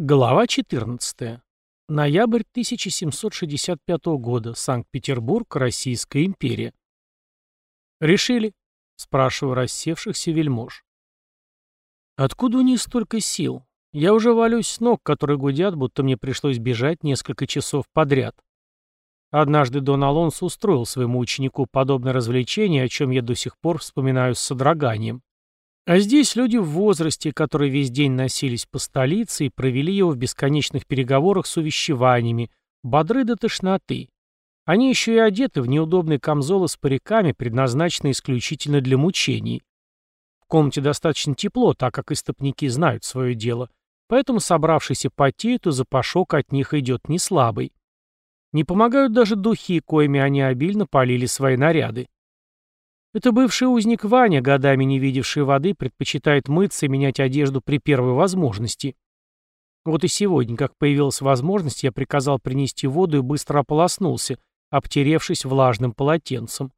Глава 14. Ноябрь 1765 года. Санкт-Петербург, Российская империя. «Решили?» — спрашиваю рассевшихся вельмож. «Откуда у них столько сил? Я уже валюсь с ног, которые гудят, будто мне пришлось бежать несколько часов подряд. Однажды Дон Алонсо устроил своему ученику подобное развлечение, о чем я до сих пор вспоминаю с содроганием. А здесь люди в возрасте, которые весь день носились по столице и провели его в бесконечных переговорах с увещеваниями, бодры до тошноты. Они еще и одеты в неудобные камзолы с париками, предназначенные исключительно для мучений. В комнате достаточно тепло, так как истопники знают свое дело, поэтому собравшиеся потеют, и запашок от них идет не слабый. Не помогают даже духи, коими они обильно полили свои наряды. Это бывший узник Ваня, годами не видевший воды, предпочитает мыться и менять одежду при первой возможности. Вот и сегодня, как появилась возможность, я приказал принести воду и быстро ополоснулся, обтеревшись влажным полотенцем.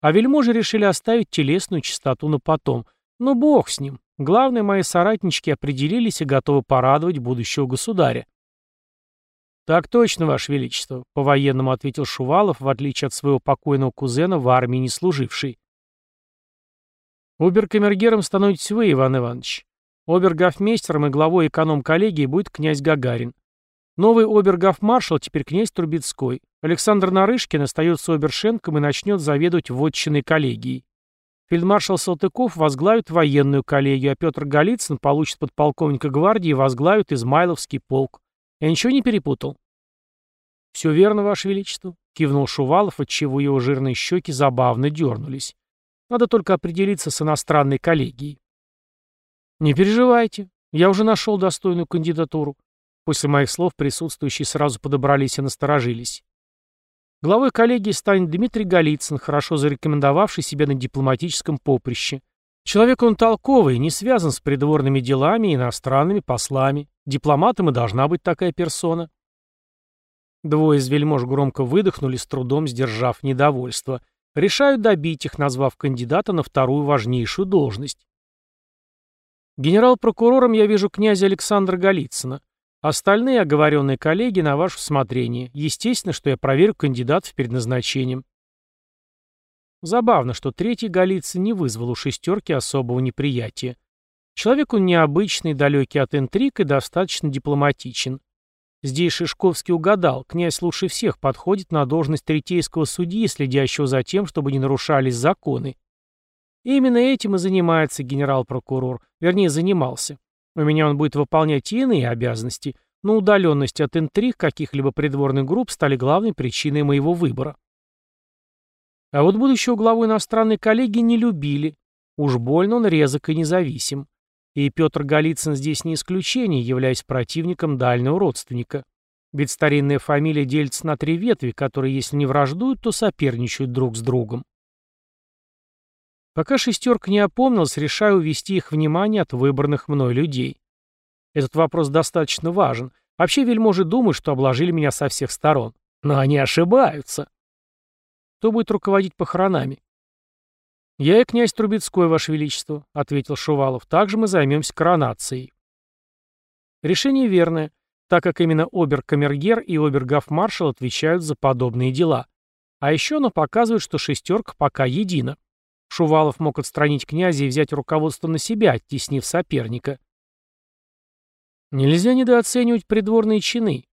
А вельможи решили оставить телесную чистоту на потом. Но бог с ним. Главное, мои соратнички определились и готовы порадовать будущего государя. «Так точно, Ваше Величество», — по-военному ответил Шувалов, в отличие от своего покойного кузена, в армии не служивший. Оберкамергером становитесь вы, Иван Иванович. Обергофмейстером и главой эконом-коллегии будет князь Гагарин. Новый обергофмаршал теперь князь Трубецкой. Александр Нарышкин остается обершенком и начнет заведовать вотчиной коллегией. Фельдмаршал Салтыков возглавит военную коллегию, а Петр Голицын получит подполковника гвардии и возглавит Измайловский полк. Я ничего не перепутал? «Все верно, Ваше Величество», — кивнул Шувалов, отчего его жирные щеки забавно дернулись. «Надо только определиться с иностранной коллегией». «Не переживайте, я уже нашел достойную кандидатуру». После моих слов присутствующие сразу подобрались и насторожились. Главой коллегии станет Дмитрий Голицын, хорошо зарекомендовавший себя на дипломатическом поприще. Человек он толковый, не связан с придворными делами и иностранными послами. Дипломатом и должна быть такая персона. Двое из вельмож громко выдохнули, с трудом сдержав недовольство. Решают добить их, назвав кандидата на вторую важнейшую должность. Генерал-прокурором я вижу князя Александра Голицына. Остальные оговоренные коллеги на ваше усмотрение. Естественно, что я проверю кандидатов перед назначением. Забавно, что третий Голицын не вызвал у шестерки особого неприятия. Человек он необычный, далекий от интриг и достаточно дипломатичен. Здесь Шишковский угадал, князь лучше всех подходит на должность третейского судьи, следящего за тем, чтобы не нарушались законы. Именно этим и занимается генерал-прокурор, вернее, занимался. У меня он будет выполнять иные обязанности, но удаленность от интриг каких-либо придворных групп стали главной причиной моего выбора. А вот будущего главу иностранной коллегии не любили. Уж больно он резок и независим. И Петр Голицын здесь не исключение, являясь противником дальнего родственника. Ведь старинная фамилия делится на три ветви, которые, если не враждуют, то соперничают друг с другом. Пока шестерка не опомнилась, решаю увести их внимание от выбранных мной людей. Этот вопрос достаточно важен. Вообще вельможи думают, что обложили меня со всех сторон. Но они ошибаются. Кто будет руководить похоронами? «Я и князь Трубецкой, Ваше Величество», — ответил Шувалов. «Также мы займемся коронацией». Решение верное, так как именно обер-камергер и обер-гавмаршал отвечают за подобные дела. А еще оно показывает, что шестерка пока едина. Шувалов мог отстранить князя и взять руководство на себя, оттеснив соперника. Нельзя недооценивать придворные чины.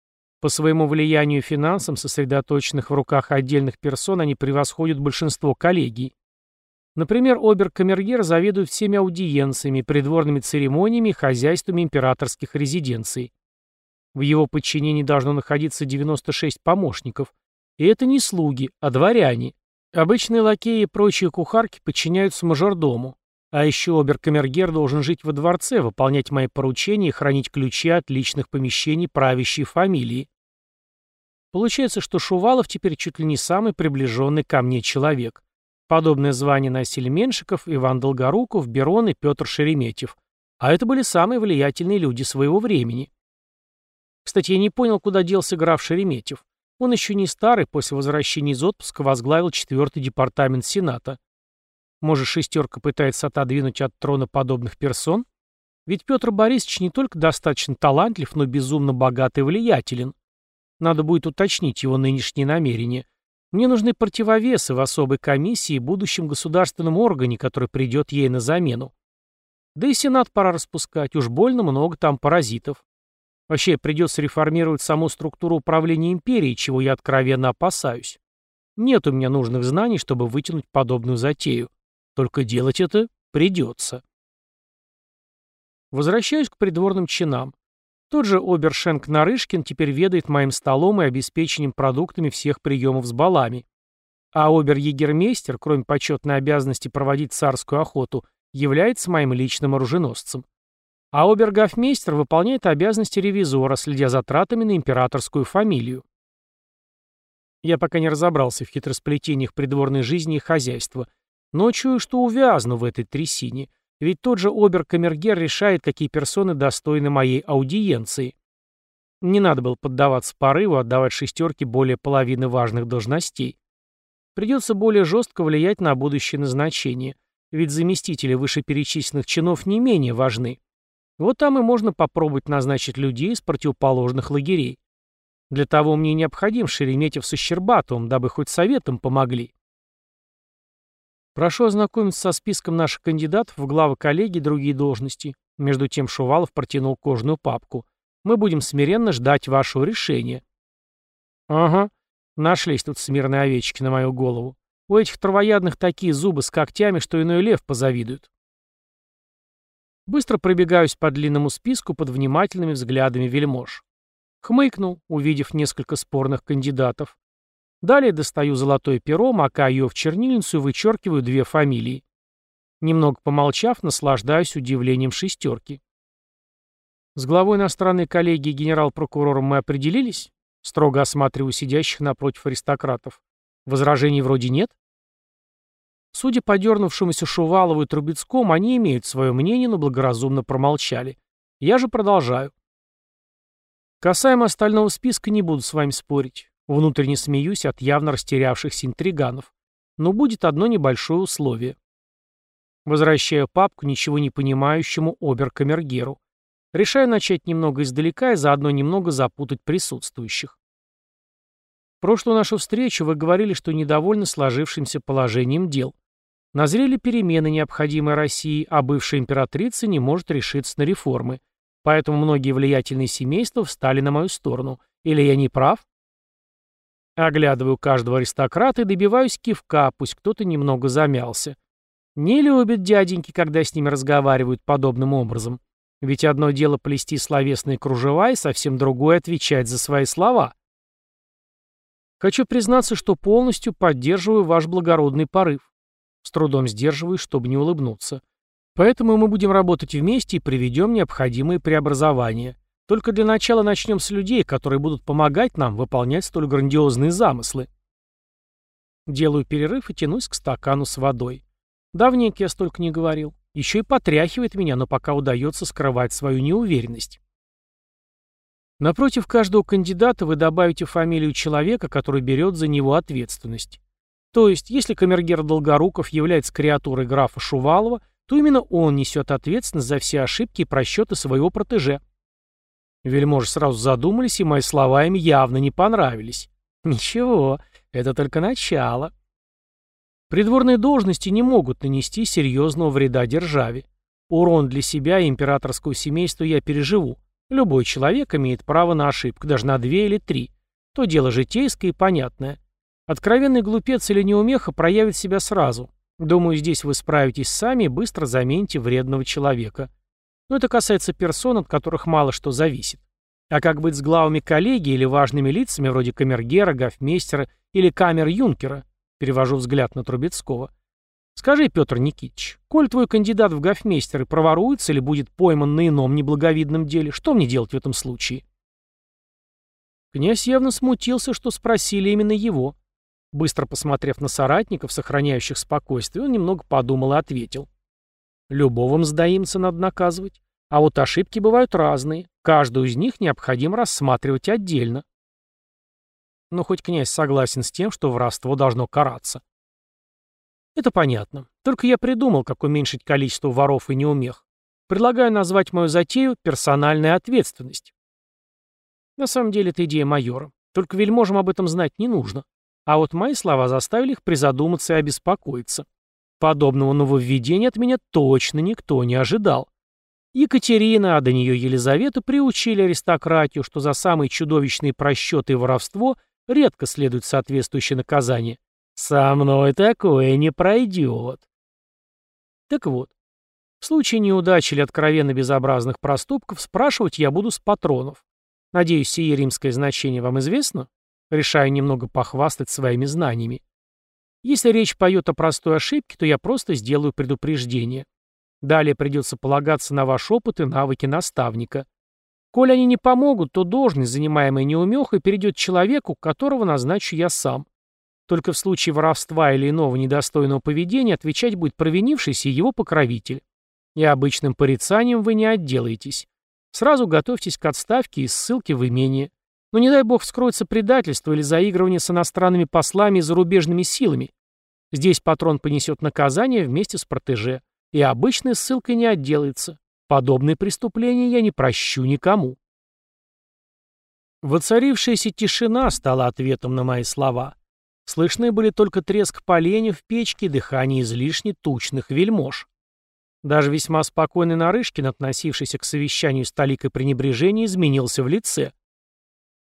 По своему влиянию и финансам, сосредоточенных в руках отдельных персон, они превосходят большинство коллегий. Например, обер-камергер заведует всеми аудиенциями, придворными церемониями и хозяйствами императорских резиденций. В его подчинении должно находиться 96 помощников. И это не слуги, а дворяне. Обычные лакеи и прочие кухарки подчиняются мажордому. А еще обер-камергер должен жить во дворце, выполнять мои поручения и хранить ключи от личных помещений правящей фамилии. Получается, что Шувалов теперь чуть ли не самый приближенный ко мне человек. Подобное звание носили Меншиков, Иван Долгоруков, Берон и Петр Шереметьев. А это были самые влиятельные люди своего времени. Кстати, я не понял, куда делся граф Шереметьев. Он еще не старый, после возвращения из отпуска возглавил четвертый департамент Сената. Может, шестерка пытается отодвинуть от трона подобных персон? Ведь Петр Борисович не только достаточно талантлив, но безумно богат и влиятелен. Надо будет уточнить его нынешние намерения. Мне нужны противовесы в особой комиссии и будущем государственном органе, который придет ей на замену. Да и Сенат пора распускать, уж больно много там паразитов. Вообще, придется реформировать саму структуру управления империей, чего я откровенно опасаюсь. Нет у меня нужных знаний, чтобы вытянуть подобную затею. Только делать это придется. Возвращаюсь к придворным чинам. Тот же Обершенк Нарышкин теперь ведает моим столом и обеспечением продуктами всех приемов с балами. А обер-егермейстер, кроме почетной обязанности проводить царскую охоту, является моим личным оруженосцем. А обергофмейстер выполняет обязанности ревизора, следя за тратами на императорскую фамилию. Я пока не разобрался в хитросплетениях придворной жизни и хозяйства, но чую, что увязну в этой трясине, ведь тот же обер-камергер решает, какие персоны достойны моей аудиенции. Не надо было поддаваться порыву, отдавать шестерке более половины важных должностей. Придется более жестко влиять на будущее назначение, ведь заместители вышеперечисленных чинов не менее важны. Вот там и можно попробовать назначить людей из противоположных лагерей. Для того мне необходим Шереметьев со Щербатовым, дабы хоть советом помогли. Прошу ознакомиться со списком наших кандидатов в главы коллегии и другие должности. Между тем Шувалов протянул кожную папку. Мы будем смиренно ждать вашего решения. Ага, нашлись тут смирные овечки на мою голову. У этих травоядных такие зубы с когтями, что иной лев позавидует. Быстро пробегаюсь по длинному списку под внимательными взглядами вельмож. Хмыкнул, увидев несколько спорных кандидатов. Далее достаю золотое перо, макаю ее в чернильницу и вычеркиваю две фамилии. Немного помолчав, наслаждаюсь удивлением шестерки. С главой иностранной коллегии генерал-прокурором мы определились? Строго осматриваю сидящих напротив аристократов. Возражений вроде нет? Судя по дернувшемуся Шувалову и Трубецкому, они имеют свое мнение, но благоразумно промолчали. Я же продолжаю. Касаемо остального списка не буду с вами спорить. Внутренне смеюсь от явно растерявшихся интриганов. Но будет одно небольшое условие. Возвращаю папку ничего не понимающему оберкамергеру. Решаю начать немного издалека и заодно немного запутать присутствующих прошлую нашу встречу вы говорили, что недовольны сложившимся положением дел. Назрели перемены, необходимые России, а бывшая императрица не может решиться на реформы. Поэтому многие влиятельные семейства встали на мою сторону. Или я не прав? Оглядываю каждого аристократа и добиваюсь кивка, пусть кто-то немного замялся. Не любят дяденьки, когда с ними разговаривают подобным образом. Ведь одно дело плести словесные кружева, и совсем другое отвечать за свои слова. Хочу признаться, что полностью поддерживаю ваш благородный порыв. С трудом сдерживаюсь, чтобы не улыбнуться. Поэтому мы будем работать вместе и приведем необходимые преобразования. Только для начала начнем с людей, которые будут помогать нам выполнять столь грандиозные замыслы. Делаю перерыв и тянусь к стакану с водой. Давненько я столько не говорил. Еще и потряхивает меня, но пока удается скрывать свою неуверенность. Напротив каждого кандидата вы добавите фамилию человека, который берет за него ответственность. То есть, если камергер Долгоруков является креатурой графа Шувалова, то именно он несет ответственность за все ошибки и просчеты своего протеже. Вельможи сразу задумались, и мои слова им явно не понравились. Ничего, это только начало. Придворные должности не могут нанести серьезного вреда державе. Урон для себя и императорского семейства я переживу. Любой человек имеет право на ошибку, даже на две или три. То дело житейское и понятное. Откровенный глупец или неумеха проявит себя сразу. Думаю, здесь вы справитесь сами и быстро замените вредного человека. Но это касается персон, от которых мало что зависит. А как быть с главами коллегии или важными лицами вроде камергера, гофмейстера или камер-юнкера? Перевожу взгляд на Трубецкого. Скажи, Петр Никитич, коль твой кандидат в гофмейстеры проворуется или будет пойман на ином неблаговидном деле, что мне делать в этом случае? Князь явно смутился, что спросили именно его. Быстро посмотрев на соратников, сохраняющих спокойствие, он немного подумал и ответил. Любого мздоимца надо наказывать. А вот ошибки бывают разные. Каждую из них необходимо рассматривать отдельно. Но хоть князь согласен с тем, что воровство должно караться. Это понятно. Только я придумал, как уменьшить количество воров и неумех. Предлагаю назвать мою затею «персональная ответственность». На самом деле это идея майора. Только вельможам об этом знать не нужно. А вот мои слова заставили их призадуматься и обеспокоиться. Подобного нововведения от меня точно никто не ожидал. Екатерина, а до нее Елизавета приучили аристократию, что за самые чудовищные просчеты и воровство редко следует соответствующее наказание. Со мной такое не пройдет. Так вот, в случае неудачи или откровенно безобразных проступков спрашивать я буду с патронов. Надеюсь, сие римское значение вам известно? Решаю немного похвастать своими знаниями. Если речь поет о простой ошибке, то я просто сделаю предупреждение. Далее придется полагаться на ваш опыт и навыки наставника. Коль они не помогут, то должность, занимаемая неумехой, перейдет человеку, которого назначу я сам. Только в случае воровства или иного недостойного поведения отвечать будет провинившийся его покровитель. И обычным порицанием вы не отделаетесь. Сразу готовьтесь к отставке и ссылке в имение. Но не дай бог вскроется предательство или заигрывание с иностранными послами и зарубежными силами. Здесь патрон понесет наказание вместе с протеже и обычной ссылкой не отделается. Подобные преступления я не прощу никому. Воцарившаяся тишина стала ответом на мои слова. Слышны были только треск поленьев в печке и дыхание излишне тучных вельмож. Даже весьма спокойный Нарышкин, относившийся к совещанию с толикой пренебрежения, изменился в лице.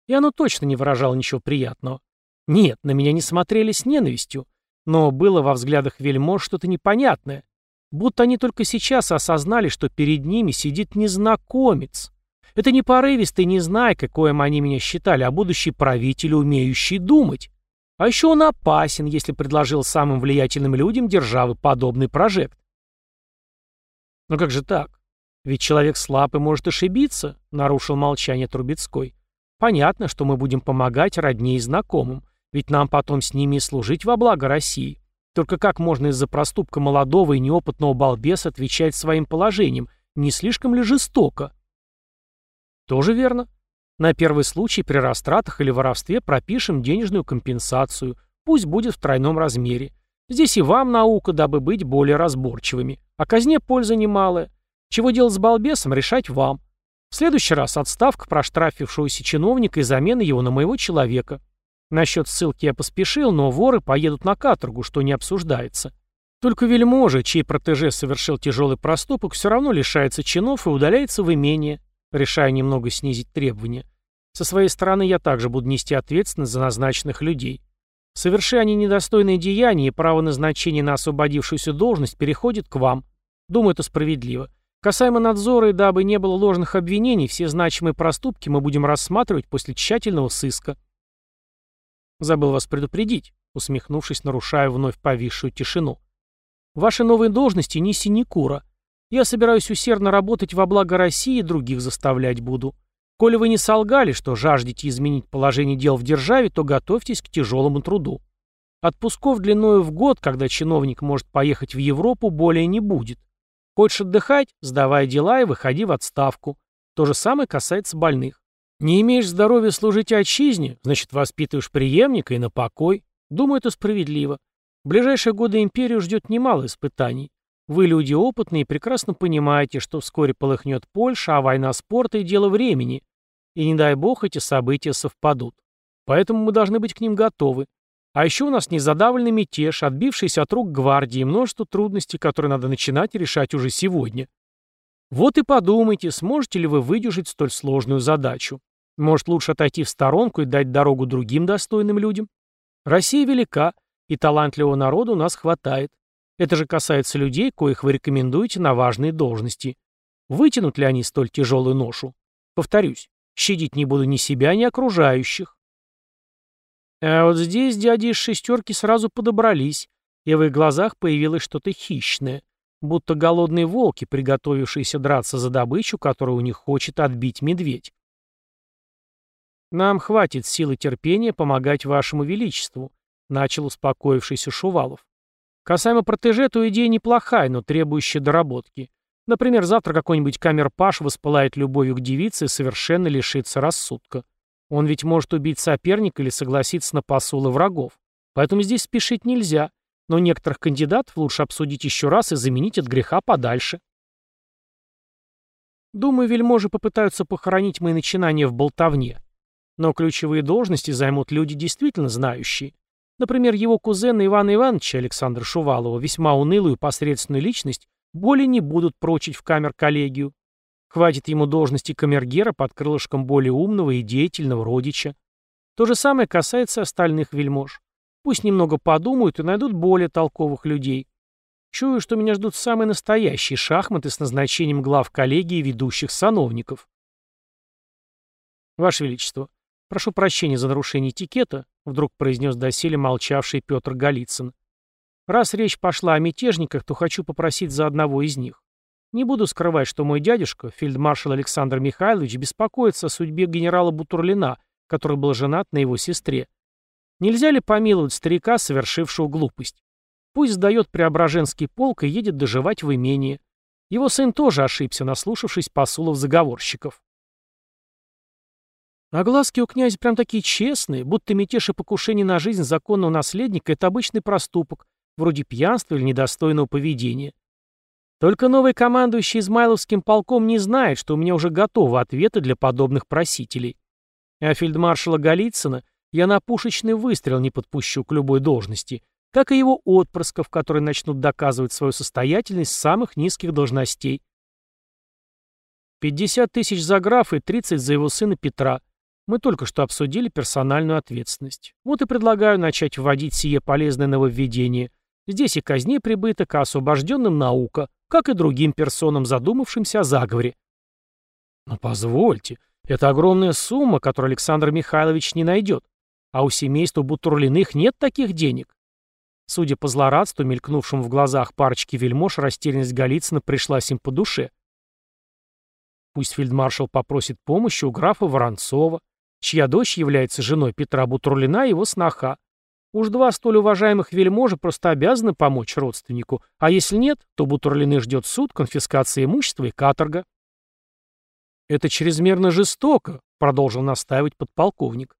И оно точно не выражало ничего приятного. Нет, на меня не смотрели с ненавистью, но было во взглядах вельмож что-то непонятное, Будто они только сейчас осознали, что перед ними сидит незнакомец. Это не порывистый незнайка, коим они меня считали, а будущий правитель, умеющий думать. А еще он опасен, если предложил самым влиятельным людям державы подобный прожект. Но как же так? Ведь человек слаб и может ошибиться, нарушил молчание Трубецкой. Понятно, что мы будем помогать родне и знакомым, ведь нам потом с ними и служить во благо России. Только как можно из-за проступка молодого и неопытного балбеса отвечать своим положением? Не слишком ли жестоко? Тоже верно. На первый случай при растратах или воровстве пропишем денежную компенсацию. Пусть будет в тройном размере. Здесь и вам наука, дабы быть более разборчивыми. А казне польза немалая. Чего делать с балбесом, решать вам. В следующий раз отставка проштрафившегося чиновника и замена его на моего человека. Насчет ссылки я поспешил, но воры поедут на каторгу, что не обсуждается. Только вельможа, чей протеже совершил тяжелый проступок, все равно лишается чинов и удаляется в имение, решая немного снизить требования. Со своей стороны я также буду нести ответственность за назначенных людей. Соверши они недостойные деяния, и право назначения на освободившуюся должность переходит к вам. Думаю, это справедливо. Касаемо надзора и дабы не было ложных обвинений, все значимые проступки мы будем рассматривать после тщательного сыска. Забыл вас предупредить, усмехнувшись, нарушая вновь повисшую тишину. Ваши новые должности не синекура. Я собираюсь усердно работать во благо России и других заставлять буду. Коли вы не солгали, что жаждете изменить положение дел в державе, то готовьтесь к тяжелому труду. Отпусков длиною в год, когда чиновник может поехать в Европу, более не будет. Хочешь отдыхать, сдавай дела и выходи в отставку. То же самое касается больных. Не имеешь здоровья служить отчизне, значит, воспитываешь преемника и на покой. Думаю, это справедливо. В ближайшие годы империю ждет немало испытаний. Вы люди опытные и прекрасно понимаете, что вскоре полыхнет Польша, а война спорта и дело времени. И не дай бог эти события совпадут. Поэтому мы должны быть к ним готовы. А еще у нас незадавленный мятеж, отбившийся от рук гвардии, и множество трудностей, которые надо начинать решать уже сегодня. Вот и подумайте, сможете ли вы выдержать столь сложную задачу. Может, лучше отойти в сторонку и дать дорогу другим достойным людям? Россия велика, и талантливого народа у нас хватает. Это же касается людей, коих вы рекомендуете на важные должности. Вытянут ли они столь тяжелую ношу? Повторюсь, щадить не буду ни себя, ни окружающих. А вот здесь дяди из шестерки сразу подобрались, и в их глазах появилось что-то хищное, будто голодные волки, приготовившиеся драться за добычу, которую у них хочет отбить медведь. «Нам хватит силы терпения помогать вашему величеству», — начал успокоившийся Шувалов. «Касаемо протеже, то идея неплохая, но требующая доработки. Например, завтра какой-нибудь камерпаш воспылает любовью к девице и совершенно лишится рассудка. Он ведь может убить соперника или согласиться на посулы врагов. Поэтому здесь спешить нельзя, но некоторых кандидатов лучше обсудить еще раз и заменить от греха подальше». Думаю, вельможи попытаются похоронить мои начинания в болтовне. Но ключевые должности займут люди действительно знающие. Например, его кузена Ивана Ивановича Александра Шувалова, весьма унылую посредственную личность, более не будут прочить в камер-коллегию. Хватит ему должности камергера под крылышком более умного и деятельного родича. То же самое касается остальных вельмож. Пусть немного подумают и найдут более толковых людей. Чую, что меня ждут самые настоящие шахматы с назначением глав коллегии ведущих сановников. Ваше Величество, прошу прощения за нарушение этикета, вдруг произнес доселе молчавший Петр Голицын. Раз речь пошла о мятежниках, то хочу попросить за одного из них. Не буду скрывать, что мой дядюшка, фельдмаршал Александр Михайлович, беспокоится о судьбе генерала Бутурлина, который был женат на его сестре. Нельзя ли помиловать старика, совершившего глупость? Пусть сдает Преображенский полк и едет доживать в имение. Его сын тоже ошибся, наслушавшись посулов заговорщиков. А глазки у князя прям такие честные, будто мятеж и покушение на жизнь законного наследника — это обычный проступок, вроде пьянства или недостойного поведения. Только новый командующий Измайловским полком не знает, что у меня уже готовы ответы для подобных просителей. А фельдмаршала Голицына я на пушечный выстрел не подпущу к любой должности, как и его отпрысков, которые начнут доказывать свою состоятельность с самых низких должностей. 50 тысяч за графа и 30 за его сына Петра. Мы только что обсудили персональную ответственность. Вот и предлагаю начать вводить сие полезное нововведение. Здесь и казне прибыток, а освобожденным наука, как и другим персонам, задумавшимся о заговоре. Но позвольте, это огромная сумма, которую Александр Михайлович не найдет. А у семейства Бутурлиных нет таких денег. Судя по злорадству, мелькнувшему в глазах парочки вельмож, растерянность Голицына пришлась им по душе. Пусть фельдмаршал попросит помощи у графа Воронцова, чья дочь является женой Петра Бутурлина и его сноха. Уж два столь уважаемых вельможи просто обязаны помочь родственнику, а если нет, то Бутурлины ждет суд, конфискация имущества и каторга. «Это чрезмерно жестоко», — продолжил настаивать подполковник.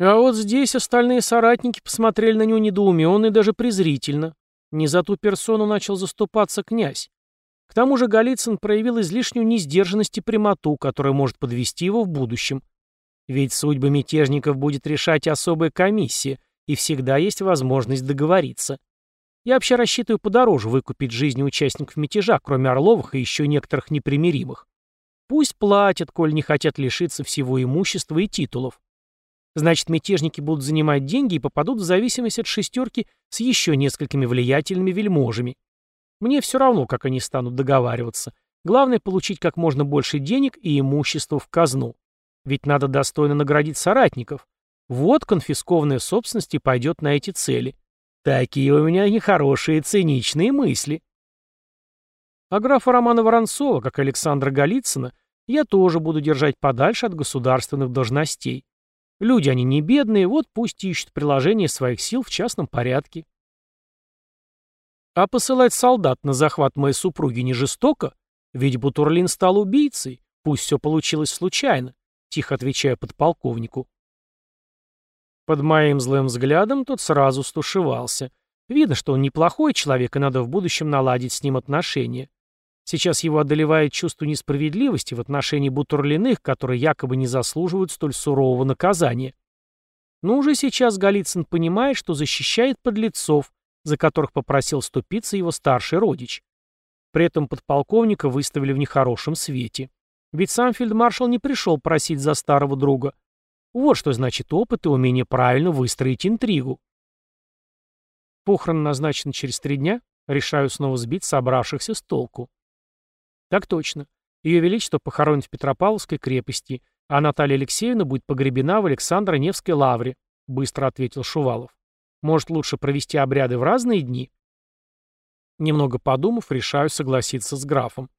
А вот здесь остальные соратники посмотрели на него недоуменно и даже презрительно. Не за ту персону начал заступаться князь. К тому же Голицын проявил излишнюю несдержанность и прямоту, которая может подвести его в будущем. Ведь судьбы мятежников будет решать особая комиссия, и всегда есть возможность договориться. Я вообще рассчитываю подороже выкупить жизни участников мятежа, кроме Орловых и еще некоторых непримиримых. Пусть платят, коль не хотят лишиться всего имущества и титулов. Значит, мятежники будут занимать деньги и попадут в зависимость от шестерки с еще несколькими влиятельными вельможами. Мне все равно, как они станут договариваться. Главное — получить как можно больше денег и имущества в казну. Ведь надо достойно наградить соратников. Вот конфискованная собственность и пойдет на эти цели. Такие у меня нехорошие циничные мысли. А графа Романа Воронцова, как Александра Голицына, я тоже буду держать подальше от государственных должностей. Люди они не бедные, вот пусть ищут приложение своих сил в частном порядке. А посылать солдат на захват моей супруги не жестоко? Ведь Бутурлин стал убийцей, пусть все получилось случайно, тихо отвечая подполковнику. Под моим злым взглядом тот сразу стушевался. Видно, что он неплохой человек, и надо в будущем наладить с ним отношения. Сейчас его одолевает чувство несправедливости в отношении бутурлиных, которые якобы не заслуживают столь сурового наказания. Но уже сейчас Голицын понимает, что защищает подлецов, за которых попросил ступиться его старший родич. При этом подполковника выставили в нехорошем свете. Ведь сам фельдмаршал не пришел просить за старого друга. Вот что значит опыт и умение правильно выстроить интригу. Похороны назначены через три дня. Решаю снова сбить собравшихся с толку. Так точно. Ее Величество похоронит в Петропавловской крепости, а Наталья Алексеевна будет погребена в Александро-Невской лавре, быстро ответил Шувалов. Может, лучше провести обряды в разные дни? Немного подумав, решаю согласиться с графом.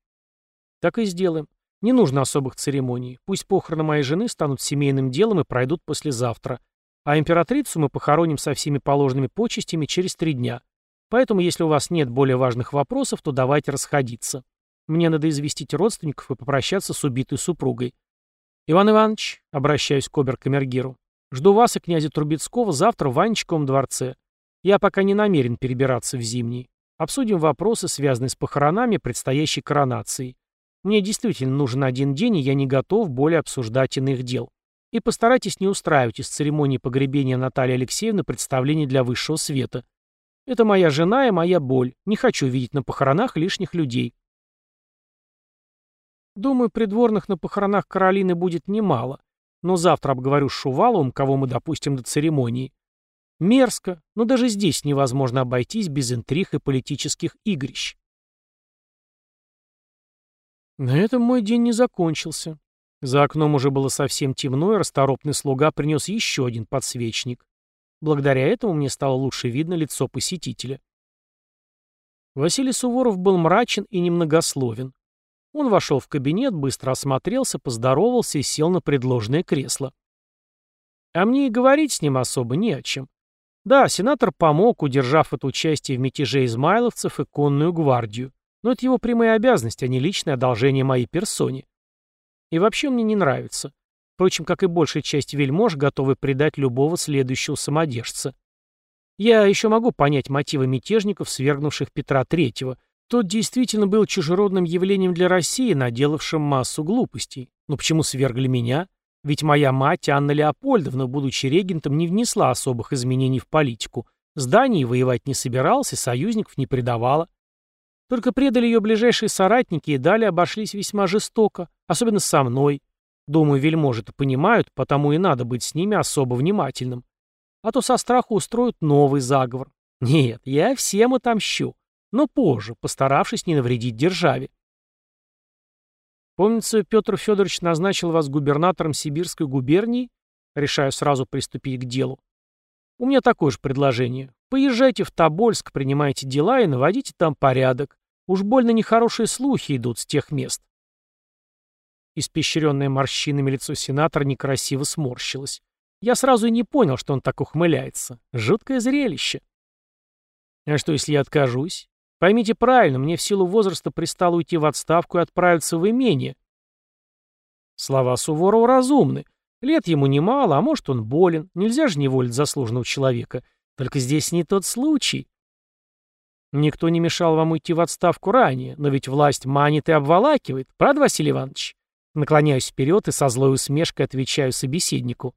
Так и сделаем. Не нужно особых церемоний. Пусть похороны моей жены станут семейным делом и пройдут послезавтра. А императрицу мы похороним со всеми положенными почестями через три дня. Поэтому, если у вас нет более важных вопросов, то давайте расходиться. Мне надо известить родственников и попрощаться с убитой супругой. Иван Иванович, обращаюсь к обер-камергеру, жду вас и князя Трубецкого завтра в Ванечковом дворце. Я пока не намерен перебираться в Зимний. Обсудим вопросы, связанные с похоронами предстоящей коронацией. Мне действительно нужен один день, и я не готов более обсуждать иных дел. И постарайтесь не устраивать из церемонии погребения Натальи Алексеевны представление для высшего света. Это моя жена и моя боль. Не хочу видеть на похоронах лишних людей. Думаю, придворных на похоронах Каролины будет немало. Но завтра обговорю с Шуваловым, кого мы допустим до церемонии. Мерзко, но даже здесь невозможно обойтись без интриг и политических игрищ. На этом мой день не закончился. За окном уже было совсем темно, и расторопный слуга принес еще один подсвечник. Благодаря этому мне стало лучше видно лицо посетителя. Василий Суворов был мрачен и немногословен. Он вошел в кабинет, быстро осмотрелся, поздоровался и сел на предложенное кресло. А мне и говорить с ним особо не о чем. Да, сенатор помог, удержав это участие в мятеже измайловцев и конную гвардию. Но это его прямая обязанность, а не личное одолжение моей персоне. И вообще мне не нравится. Впрочем, как и большая часть вельмож, готовы предать любого следующего самодержца. Я еще могу понять мотивы мятежников, свергнувших Петра Третьего. Тот действительно был чужеродным явлением для России, наделавшим массу глупостей. Но почему свергли меня? Ведь моя мать, Анна Леопольдовна, будучи регентом, не внесла особых изменений в политику. Зданий воевать не собирался, союзников не предавала. Только предали ее ближайшие соратники и далее обошлись весьма жестоко, особенно со мной. Думаю, вельможи это понимают, потому и надо быть с ними особо внимательным. А то со страху устроят новый заговор. Нет, я всем отомщу, но позже, постаравшись не навредить державе. Помнится, Петр Федорович назначил вас губернатором Сибирской губернии? Решаю сразу приступить к делу. У меня такое же предложение. Поезжайте в Тобольск, принимайте дела и наводите там порядок. Уж больно нехорошие слухи идут с тех мест. Испещренное морщинами лицо сенатора некрасиво сморщилось. Я сразу и не понял, что он так ухмыляется. Жуткое зрелище. А что, если я откажусь? Поймите правильно, мне в силу возраста пристало уйти в отставку и отправиться в имение. Слова Суворова разумны. Лет ему немало, а может он болен. Нельзя же неволить заслуженного человека. Только здесь не тот случай. Никто не мешал вам уйти в отставку ранее, но ведь власть манит и обволакивает, правда, Василий Иванович? Наклоняюсь вперед и со злой усмешкой отвечаю собеседнику.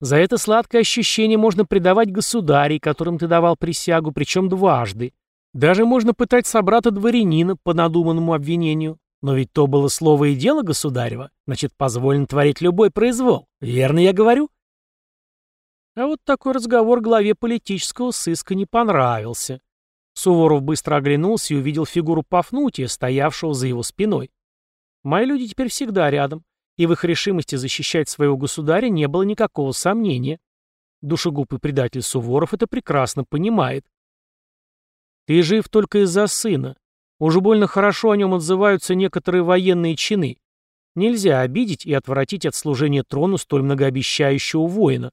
За это сладкое ощущение можно предавать государей, которым ты давал присягу, причем дважды. Даже можно пытать собрата-дворянина по надуманному обвинению. Но ведь то было слово и дело государева, значит, позволено творить любой произвол. Верно я говорю? А вот такой разговор главе политического сыска не понравился. Суворов быстро оглянулся и увидел фигуру Пафнутия, стоявшего за его спиной. Мои люди теперь всегда рядом, и в их решимости защищать своего государя не было никакого сомнения. Душегуб и предатель Суворов это прекрасно понимает. Ты жив только из-за сына. Уже больно хорошо о нем отзываются некоторые военные чины. Нельзя обидеть и отвратить от служения трону столь многообещающего воина.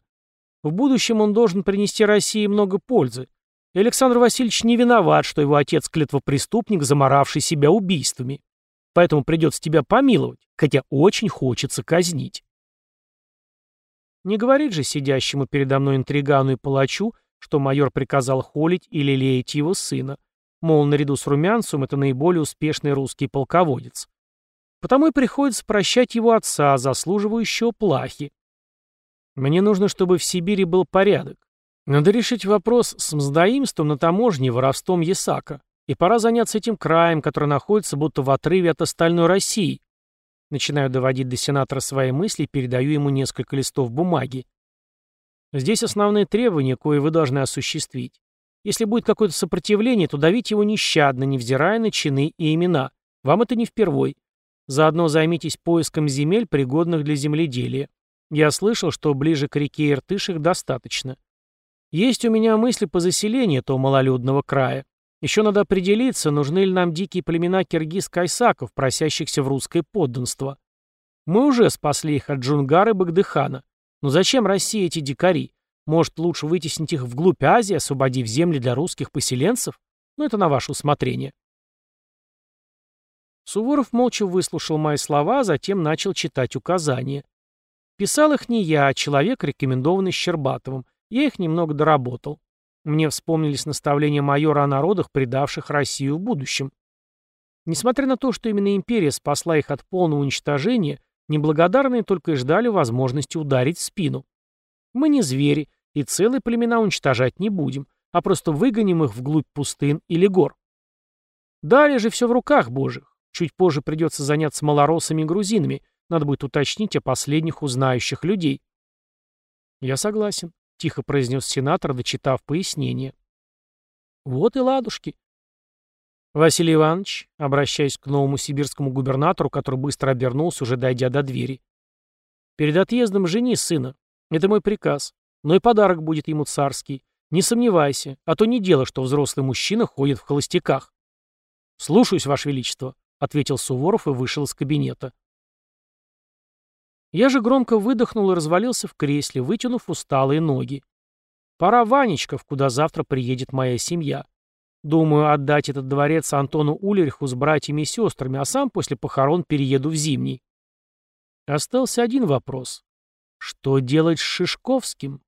В будущем он должен принести России много пользы, и Александр Васильевич не виноват, что его отец клетвопреступник, заморавший себя убийствами. Поэтому придется тебя помиловать, хотя очень хочется казнить. Не говорит же сидящему передо мной интригану и палачу, что майор приказал холить и лелеять его сына. Мол, наряду с Румянцем это наиболее успешный русский полководец. Потому и приходится прощать его отца, заслуживающего плахи. Мне нужно, чтобы в Сибири был порядок. Надо решить вопрос с мздоимством на таможне и воровством Ясака. И пора заняться этим краем, который находится будто в отрыве от остальной России. Начинаю доводить до сенатора свои мысли и передаю ему несколько листов бумаги. Здесь основные требования, кое вы должны осуществить. Если будет какое-то сопротивление, то давить его нещадно, невзирая на чины и имена. Вам это не впервой. Заодно займитесь поиском земель, пригодных для земледелия. Я слышал, что ближе к реке Иртыш их достаточно. Есть у меня мысли по заселению этого малолюдного края. Еще надо определиться, нужны ли нам дикие племена киргиз-кайсаков, просящихся в русское подданство. Мы уже спасли их от Джунгара и Багдыхана. Но зачем России эти дикари? Может, лучше вытеснить их вглубь Азии, освободив земли для русских поселенцев? Но ну, это на ваше усмотрение. Суворов молча выслушал мои слова, а затем начал читать указания. Писал их не я, а человек, рекомендованный Щербатовым. Я их немного доработал. Мне вспомнились наставления майора о народах, предавших Россию в будущем. Несмотря на то, что именно империя спасла их от полного уничтожения, неблагодарные только и ждали возможности ударить в спину. Мы не звери, и целые племена уничтожать не будем, а просто выгоним их вглубь пустын или гор. Далее же все в руках божьих. Чуть позже придется заняться малоросами и грузинами, надо будет уточнить о последних узнающих людей. «Я согласен», — тихо произнес сенатор, дочитав пояснение. «Вот и ладушки», «Василий Иванович», обращаясь к новому сибирскому губернатору, который быстро обернулся, уже дойдя до двери. «Перед отъездом жени сына. Это мой приказ. Но и подарок будет ему царский. Не сомневайся, а то не дело, что взрослый мужчина ходит в холостяках». «Слушаюсь, Ваше Величество», — ответил Суворов и вышел из кабинета. Я же громко выдохнул и развалился в кресле, вытянув усталые ноги. Пора Ванечков, куда завтра приедет моя семья. Думаю, отдать этот дворец Антону Улериху с братьями и сестрами, а сам после похорон перееду в Зимний. Остался один вопрос. Что делать с Шишковским?